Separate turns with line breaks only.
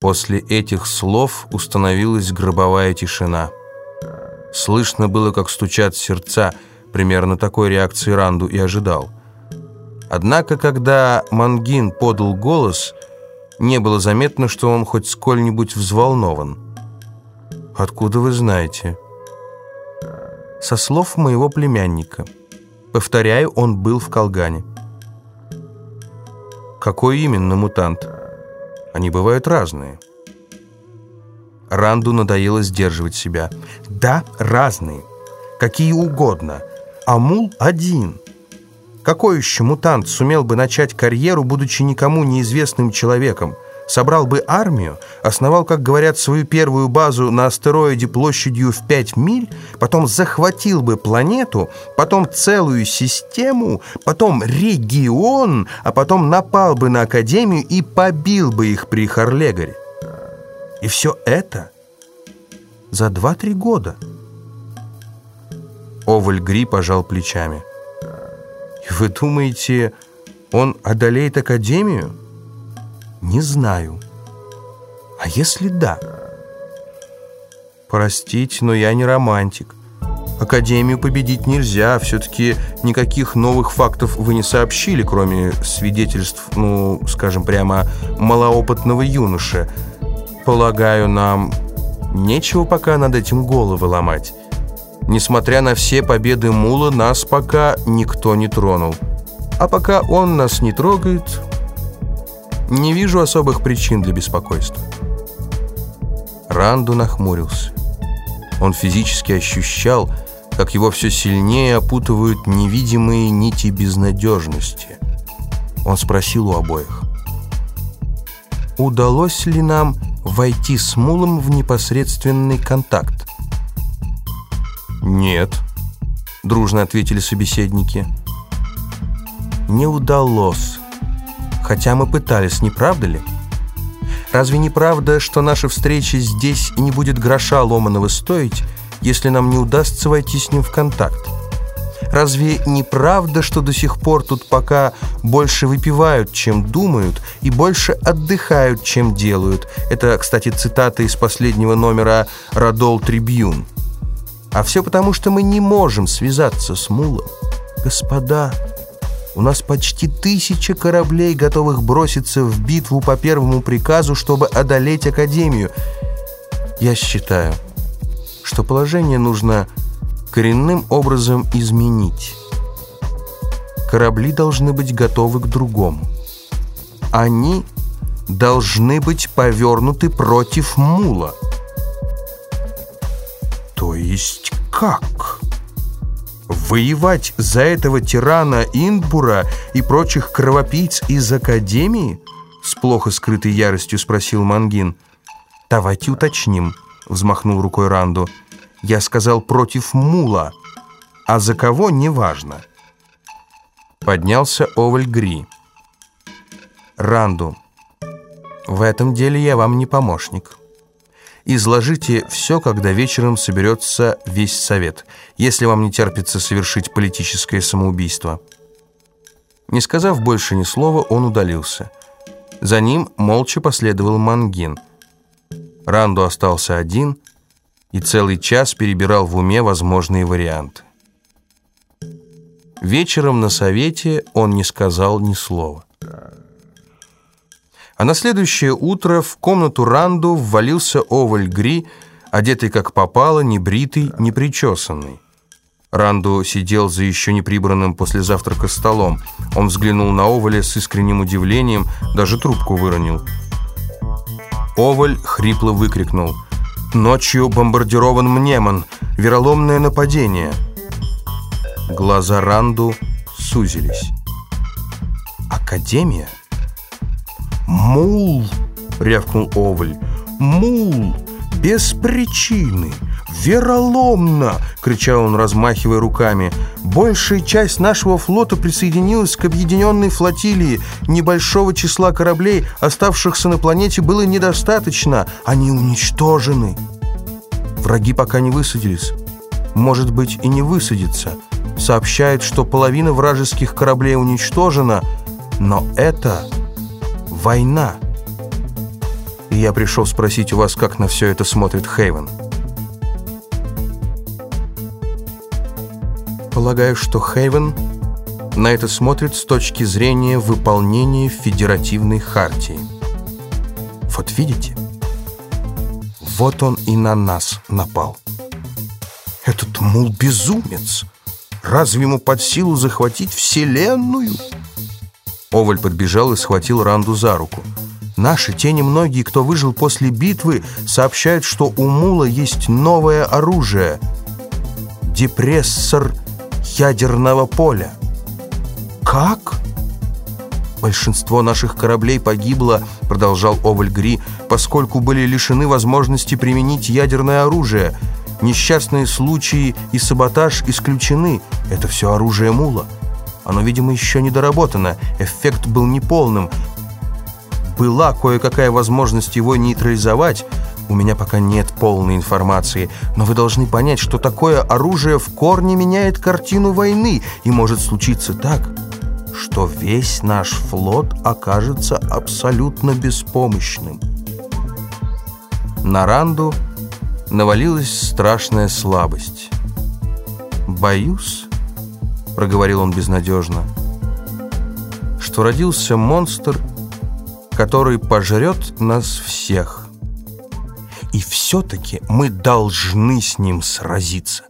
После этих слов установилась гробовая тишина. Слышно было, как стучат сердца. Примерно такой реакции Ранду и ожидал. Однако, когда Мангин подал голос, не было заметно, что он хоть сколь-нибудь взволнован. «Откуда вы знаете?» «Со слов моего племянника. Повторяю, он был в Колгане». «Какой именно мутант?» Они бывают разные. Ранду надоело сдерживать себя. Да, разные. Какие угодно. А мул один. Какой еще мутант сумел бы начать карьеру, будучи никому неизвестным человеком? Собрал бы армию, основал, как говорят, свою первую базу на астероиде площадью в 5 миль, потом захватил бы планету, потом целую систему, потом регион, а потом напал бы на Академию и побил бы их при Харлегаре. И все это за 2-3 года. Оваль Гри пожал плечами. «Вы думаете, он одолеет Академию?» Не знаю. А если да? Простите, но я не романтик. Академию победить нельзя. Все-таки никаких новых фактов вы не сообщили, кроме свидетельств, ну, скажем прямо, малоопытного юноши. Полагаю, нам нечего пока над этим головы ломать. Несмотря на все победы Мула, нас пока никто не тронул. А пока он нас не трогает, не вижу особых причин для беспокойства. Ранду нахмурился. Он физически ощущал, как его все сильнее опутывают невидимые нити безнадежности. Он спросил у обоих. «Удалось ли нам войти с Мулом в непосредственный контакт?» «Нет», — дружно ответили собеседники. «Не удалось» хотя мы пытались, не правда ли? Разве не правда, что наша встреча здесь не будет гроша ломаного стоить, если нам не удастся войти с ним в контакт? Разве не правда, что до сих пор тут пока больше выпивают, чем думают, и больше отдыхают, чем делают? Это, кстати, цитата из последнего номера «Радол Трибьюн». А все потому, что мы не можем связаться с Мулом. Господа, у нас почти тысяча кораблей, готовых броситься в битву по первому приказу, чтобы одолеть Академию. Я считаю, что положение нужно коренным образом изменить. Корабли должны быть готовы к другому. Они должны быть повернуты против мула. То есть как? Воевать за этого тирана Индбура и прочих кровопийц из Академии? С плохо скрытой яростью спросил Мангин. «Давайте уточним», — взмахнул рукой Ранду. «Я сказал против мула, а за кого — неважно». Поднялся Оваль Гри. «Ранду, в этом деле я вам не помощник». Изложите все, когда вечером соберется весь совет, если вам не терпится совершить политическое самоубийство». Не сказав больше ни слова, он удалился. За ним молча последовал Мангин. Ранду остался один и целый час перебирал в уме возможные варианты. Вечером на совете он не сказал ни слова. А на следующее утро в комнату Ранду ввалился Оваль Гри, одетый как попало, небритый, непричесанный. Ранду сидел за еще не прибранным после завтрака столом. Он взглянул на Оваля с искренним удивлением, даже трубку выронил. Оваль хрипло выкрикнул. «Ночью бомбардирован Мнемон! Вероломное нападение!» Глаза Ранду сузились. «Академия?» «Мул!» — рявкнул Оваль. «Мул! Без причины! Вероломно!» — кричал он, размахивая руками. «Большая часть нашего флота присоединилась к объединенной флотилии. Небольшого числа кораблей, оставшихся на планете, было недостаточно. Они уничтожены. Враги пока не высадились. Может быть, и не высадятся. Сообщает, что половина вражеских кораблей уничтожена, но это...» война. Я пришел спросить у вас, как на все это смотрит Хейвен. Полагаю, что Хейвен на это смотрит с точки зрения выполнения федеративной хартии. Вот видите? Вот он и на нас напал. Этот мул безумец. Разве ему под силу захватить Вселенную? Оваль подбежал и схватил Ранду за руку. Наши, те немногие, кто выжил после битвы, сообщают, что у Мула есть новое оружие. Депрессор ядерного поля. Как? Большинство наших кораблей погибло, продолжал Оваль Гри, поскольку были лишены возможности применить ядерное оружие. Несчастные случаи и саботаж исключены. Это все оружие Мула. Оно, видимо, еще не доработано. Эффект был неполным. Была кое-какая возможность его нейтрализовать. У меня пока нет полной информации. Но вы должны понять, что такое оружие в корне меняет картину войны. И может случиться так, что весь наш флот окажется абсолютно беспомощным. На Ранду навалилась страшная слабость. «Боюсь», — проговорил он безнадежно, «что родился монстр, который пожрет нас всех. И все-таки мы должны с ним сразиться.